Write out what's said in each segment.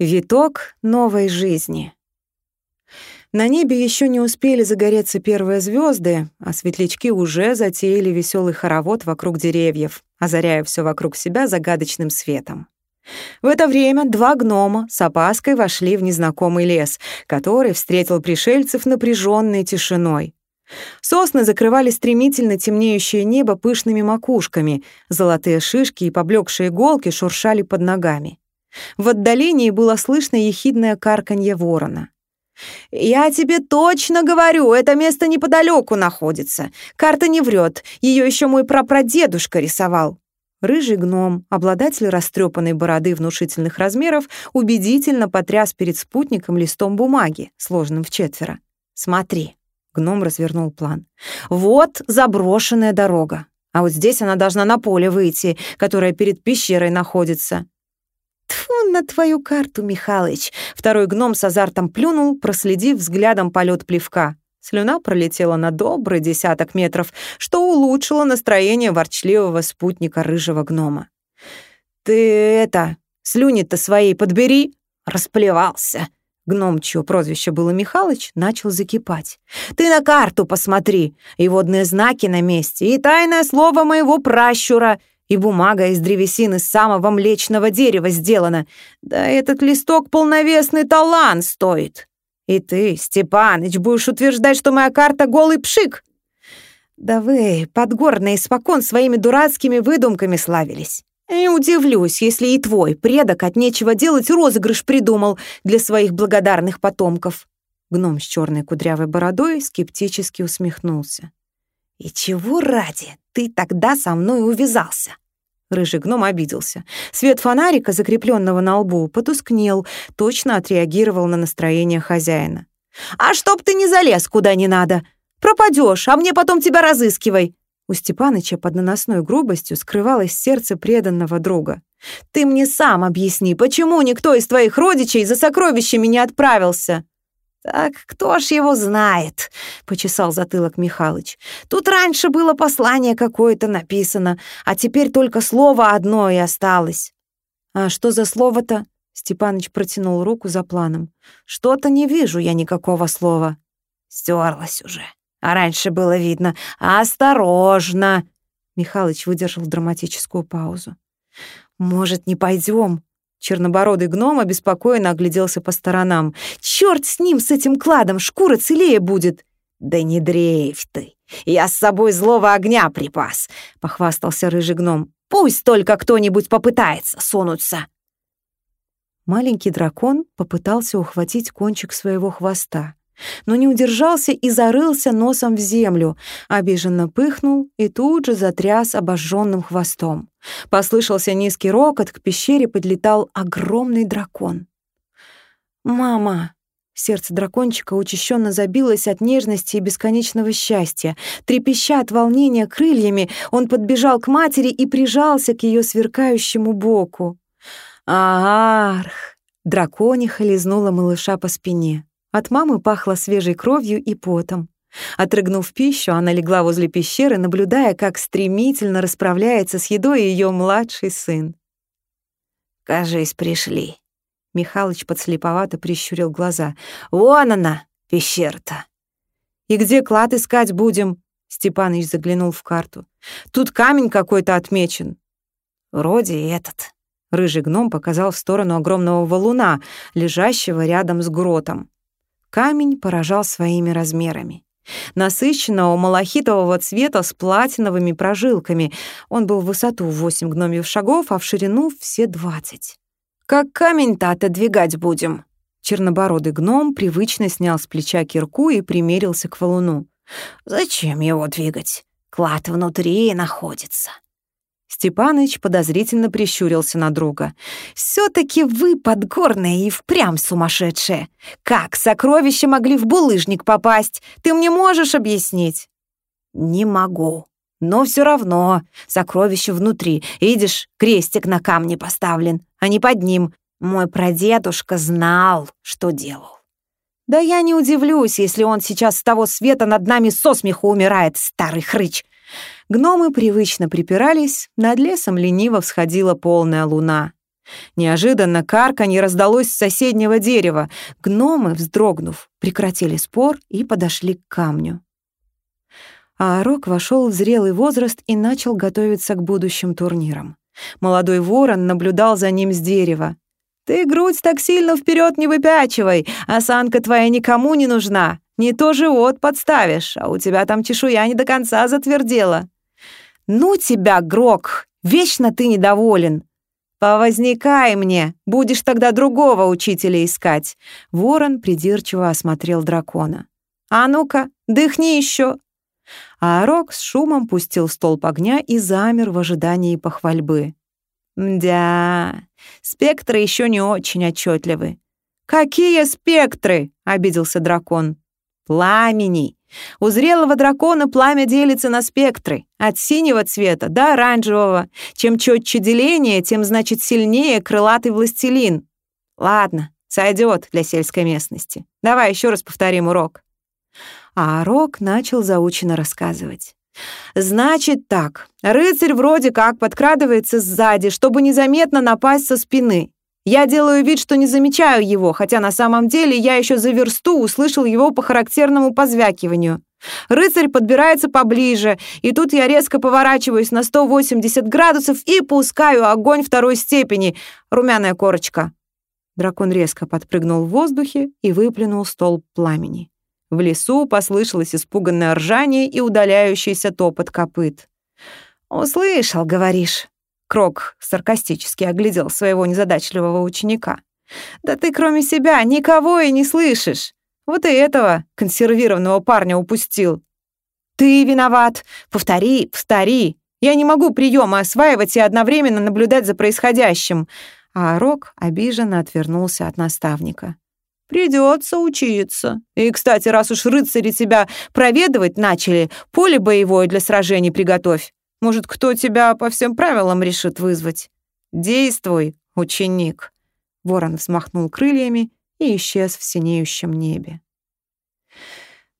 Виток новой жизни. На небе еще не успели загореться первые звезды, а светлячки уже затеяли веселый хоровод вокруг деревьев, озаряя все вокруг себя загадочным светом. В это время два гнома с опаской вошли в незнакомый лес, который встретил пришельцев напряженной тишиной. Сосны закрывали стремительно темнеющее небо пышными макушками, золотые шишки и поблекшие иголки шуршали под ногами. В отдалении было слышно ехидное карканье ворона. «Я тебе точно говорю, это место неподалеку находится. Карта не врет, ее еще мой прапрадедушка рисовал». Рыжий гном, обладатель растрепанной бороды внушительных размеров, убедительно потряс перед спутником листом бумаги, сложенным в четверо. «Смотри». Гном развернул план. «Вот заброшенная дорога. А вот здесь она должна на поле выйти, которое перед пещерой находится. Тфу на твою карту, Михалыч. Второй гном с азартом плюнул, проследив взглядом полет плевка. Слюна пролетела на добрый десяток метров, что улучшило настроение ворчливого спутника рыжего гнома. «Ты это, слюни-то свои подбери!» Расплевался. Гном, чье прозвище было Михалыч, начал закипать. «Ты на карту посмотри! И водные знаки на месте, и тайное слово моего пращура, и бумага из древесины самого млечного дерева сделана. Да этот листок полновесный талант стоит. И ты, Степаныч, будешь утверждать, что моя карта голый пшик? Да вы, подгорные, испокон своими дурацкими выдумками славились. Не удивлюсь, если и твой предок от нечего делать розыгрыш придумал для своих благодарных потомков. Гном с черной кудрявой бородой скептически усмехнулся. «И чего ради ты тогда со мной увязался?» Рыжий гном обиделся. Свет фонарика, закрепленного на лбу, потускнел, точно отреагировал на настроение хозяина. «А чтоб ты не залез куда не надо! Пропадешь, а мне потом тебя разыскивай!» У Степаныча под наносной грубостью скрывалось сердце преданного друга. «Ты мне сам объясни, почему никто из твоих родичей за сокровищами не отправился?» «Так кто ж его знает?» — почесал затылок Михалыч. «Тут раньше было послание какое-то написано, а теперь только слово одно и осталось». «А что за слово-то?» — Степаныч протянул руку за планом. «Что-то не вижу я никакого слова». Стерлась уже. А раньше было видно. «Осторожно!» Михалыч выдержал драматическую паузу. «Может, не пойдем? Чернобородый гном обеспокоенно огляделся по сторонам. «Чёрт с ним, с этим кладом! Шкура целее будет!» «Да не дрейфь ты! Я с собой злого огня припас!» — похвастался рыжий гном. «Пусть только кто-нибудь попытается сунуться!» Маленький дракон попытался ухватить кончик своего хвоста но не удержался и зарылся носом в землю, обиженно пыхнул и тут же затряс обожженным хвостом. Послышался низкий рокот, к пещере подлетал огромный дракон. «Мама!» Сердце дракончика учащенно забилось от нежности и бесконечного счастья. Трепеща от волнения крыльями, он подбежал к матери и прижался к ее сверкающему боку. «Арх!» Дракониха лизнула малыша по спине. От мамы пахло свежей кровью и потом. Отрыгнув пищу, она легла возле пещеры, наблюдая, как стремительно расправляется с едой ее младший сын. «Кажись, пришли». Михалыч подслеповато прищурил глаза. «Вон она, пещера-то!» «И где клад искать будем?» Степаныч заглянул в карту. «Тут камень какой-то отмечен». «Вроде этот». Рыжий гном показал в сторону огромного валуна, лежащего рядом с гротом. Камень поражал своими размерами. Насыщенного малахитового цвета с платиновыми прожилками. Он был в высоту в восемь гномьев шагов, а в ширину все двадцать. «Как камень-то отодвигать будем?» Чернобородый гном привычно снял с плеча кирку и примерился к валуну. «Зачем его двигать? Клад внутри находится». Степаныч подозрительно прищурился на друга. «Все-таки вы, подгорные, и впрямь сумасшедшие! Как сокровища могли в булыжник попасть? Ты мне можешь объяснить?» «Не могу. Но все равно сокровище внутри. Видишь, крестик на камне поставлен, а не под ним. Мой прадедушка знал, что делал». «Да я не удивлюсь, если он сейчас с того света над нами со смеху умирает, старый хрыч!» Гномы привычно припирались, над лесом лениво всходила полная луна. Неожиданно карканье раздалось с соседнего дерева. Гномы, вздрогнув, прекратили спор и подошли к камню. А Рок вошел в зрелый возраст и начал готовиться к будущим турнирам. Молодой ворон наблюдал за ним с дерева. «Ты грудь так сильно вперед не выпячивай, осанка твоя никому не нужна. Не то живот подставишь, а у тебя там чешуя не до конца затвердела». «Ну тебя, Грок, вечно ты недоволен», «Повозникай мне, будешь тогда другого учителя искать». Ворон придирчиво осмотрел дракона. «А ну-ка, дыхни еще. А Рок с шумом пустил столб огня и замер в ожидании похвальбы. «Мдя, спектры еще не очень отчетливы». «Какие спектры?» — обиделся дракон. «Пламени. У зрелого дракона пламя делится на спектры, от синего цвета до оранжевого. Чем четче деление, тем, значит, сильнее крылатый властелин. Ладно, сойдет для сельской местности. Давай еще раз повторим урок. А Рок начал заучено рассказывать. «Значит так, рыцарь вроде как подкрадывается сзади, чтобы незаметно напасть со спины. Я делаю вид, что не замечаю его, хотя на самом деле я еще за версту услышал его по характерному позвякиванию. Рыцарь подбирается поближе, и тут я резко поворачиваюсь на 180 градусов и пускаю огонь второй степени. Румяная корочка». Дракон резко подпрыгнул в воздухе и выплюнул столб пламени. В лесу послышалось испуганное ржание и удаляющийся топот копыт. «Услышал, говоришь?» Крок саркастически оглядел своего незадачливого ученика. «Да ты кроме себя никого и не слышишь. Вот и этого консервированного парня упустил». «Ты виноват. Повтори, повтори. Я не могу приемы осваивать и одновременно наблюдать за происходящим». А Рок обиженно отвернулся от наставника. Придется учиться. И, кстати, раз уж рыцари тебя проведывать начали, поле боевое для сражений приготовь. Может, кто тебя по всем правилам решит вызвать? Действуй, ученик. Ворон взмахнул крыльями и исчез в синеющем небе.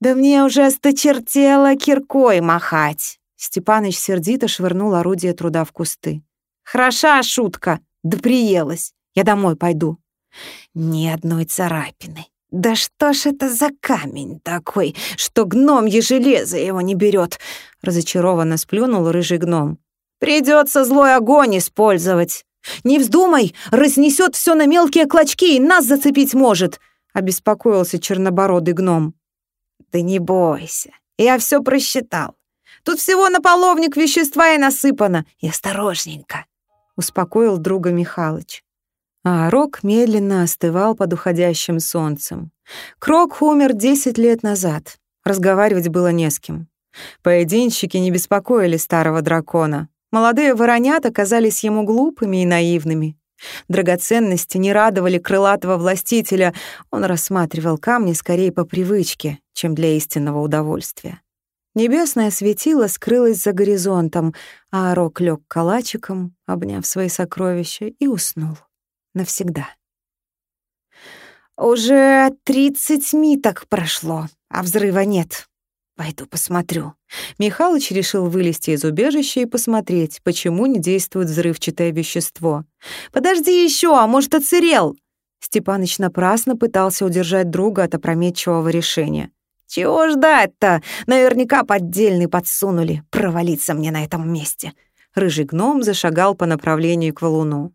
«Да мне уже осточертело киркой махать!» Степаныч сердито швырнул орудие труда в кусты. «Хороша шутка, да приелась. Я домой пойду». Ни одной царапины. Да что ж это за камень такой, что гномье железо его не берет? Разочарованно сплюнул рыжий гном. Придется злой огонь использовать. Не вздумай, разнесет все на мелкие клочки и нас зацепить может, обеспокоился чернобородый гном. Да не бойся, я все просчитал. Тут всего на половник вещества и насыпано, и осторожненько, успокоил друга Михалыч а Рок медленно остывал под уходящим солнцем. Крок умер десять лет назад. Разговаривать было не с кем. Поединщики не беспокоили старого дракона. Молодые воронята казались ему глупыми и наивными. Драгоценности не радовали крылатого властителя, он рассматривал камни скорее по привычке, чем для истинного удовольствия. Небесное светило скрылось за горизонтом, а Рок лег калачиком, обняв свои сокровища, и уснул навсегда. «Уже тридцать миток прошло, а взрыва нет. Пойду посмотрю». Михалыч решил вылезти из убежища и посмотреть, почему не действует взрывчатое вещество. «Подожди еще, а может, оцерел?» Степаныч напрасно пытался удержать друга от опрометчивого решения. «Чего ждать-то? Наверняка поддельный подсунули. Провалиться мне на этом месте». Рыжий гном зашагал по направлению к валуну.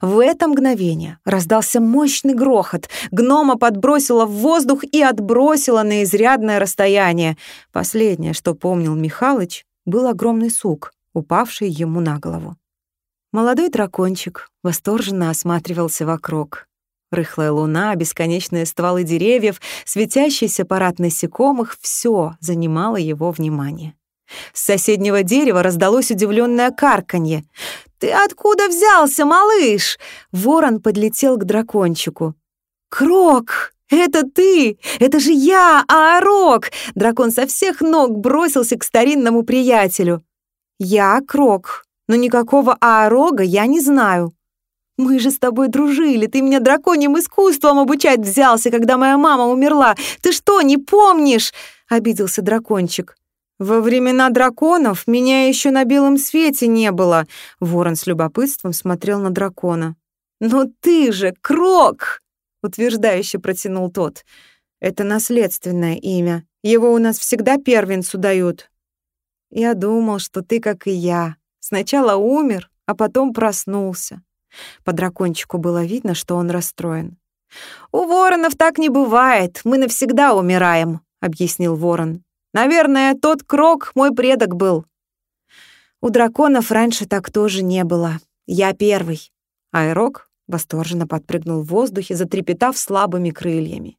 В это мгновение раздался мощный грохот. Гнома подбросило в воздух и отбросило на изрядное расстояние. Последнее, что помнил Михалыч, был огромный сук, упавший ему на голову. Молодой дракончик восторженно осматривался вокруг. Рыхлая луна, бесконечные стволы деревьев, светящийся парад насекомых — все занимало его внимание. С соседнего дерева раздалось удивленное карканье. «Ты откуда взялся, малыш?» Ворон подлетел к дракончику. «Крок, это ты! Это же я, Аарок!» Дракон со всех ног бросился к старинному приятелю. «Я Крок, но никакого Аарога я не знаю. Мы же с тобой дружили, ты меня драконьим искусством обучать взялся, когда моя мама умерла. Ты что, не помнишь?» — обиделся дракончик. «Во времена драконов меня еще на белом свете не было», — ворон с любопытством смотрел на дракона. «Но ты же Крок!» — утверждающе протянул тот. «Это наследственное имя. Его у нас всегда первенцу дают». «Я думал, что ты, как и я, сначала умер, а потом проснулся». По дракончику было видно, что он расстроен. «У воронов так не бывает, мы навсегда умираем», — объяснил ворон. «Наверное, тот крок мой предок был». «У драконов раньше так тоже не было. Я первый». Айрок восторженно подпрыгнул в воздухе, затрепетав слабыми крыльями.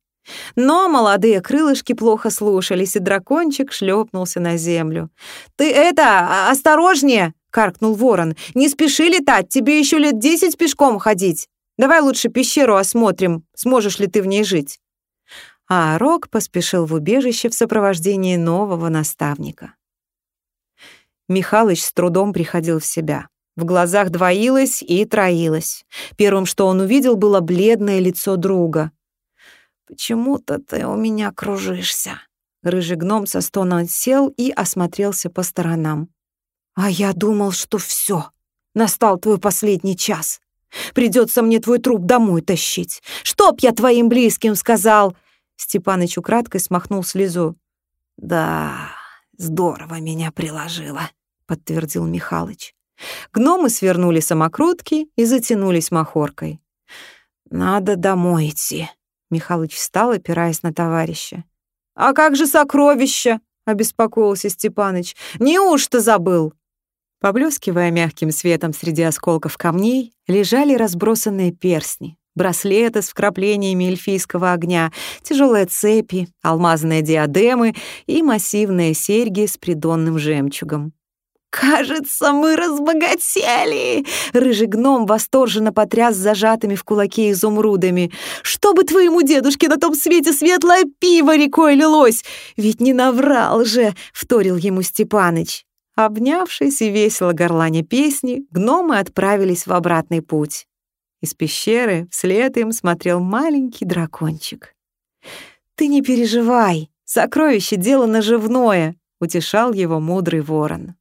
Но молодые крылышки плохо слушались, и дракончик шлепнулся на землю. «Ты это, а, осторожнее!» — каркнул ворон. «Не спеши летать, тебе еще лет десять пешком ходить. Давай лучше пещеру осмотрим, сможешь ли ты в ней жить». А Рок поспешил в убежище в сопровождении нового наставника. Михалыч с трудом приходил в себя. В глазах двоилось и троилось. Первым, что он увидел, было бледное лицо друга. «Почему-то ты у меня кружишься». Рыжий гном со стоном сел и осмотрелся по сторонам. «А я думал, что все. Настал твой последний час. Придется мне твой труп домой тащить. Чтоб я твоим близким сказал!» Степаныч украдкой смахнул слезу. «Да, здорово меня приложило», — подтвердил Михалыч. Гномы свернули самокрутки и затянулись махоркой. «Надо домой идти», — Михалыч встал, опираясь на товарища. «А как же сокровища?» — обеспокоился Степаныч. «Неужто забыл?» Поблескивая мягким светом среди осколков камней, лежали разбросанные перстни, браслеты с вкраплениями эльфийского огня, тяжелые цепи, алмазные диадемы и массивные серьги с придонным жемчугом. «Кажется, мы разбогатели!» Рыжий гном восторженно потряс зажатыми в кулаке изумрудами. «Чтобы твоему дедушке на том свете светлое пиво рекой лилось! Ведь не наврал же!» — вторил ему Степаныч. Обнявшись и весело горланя песни, гномы отправились в обратный путь. Из пещеры вслед им смотрел маленький дракончик. «Ты не переживай, сокровище — дело наживное», — утешал его мудрый ворон.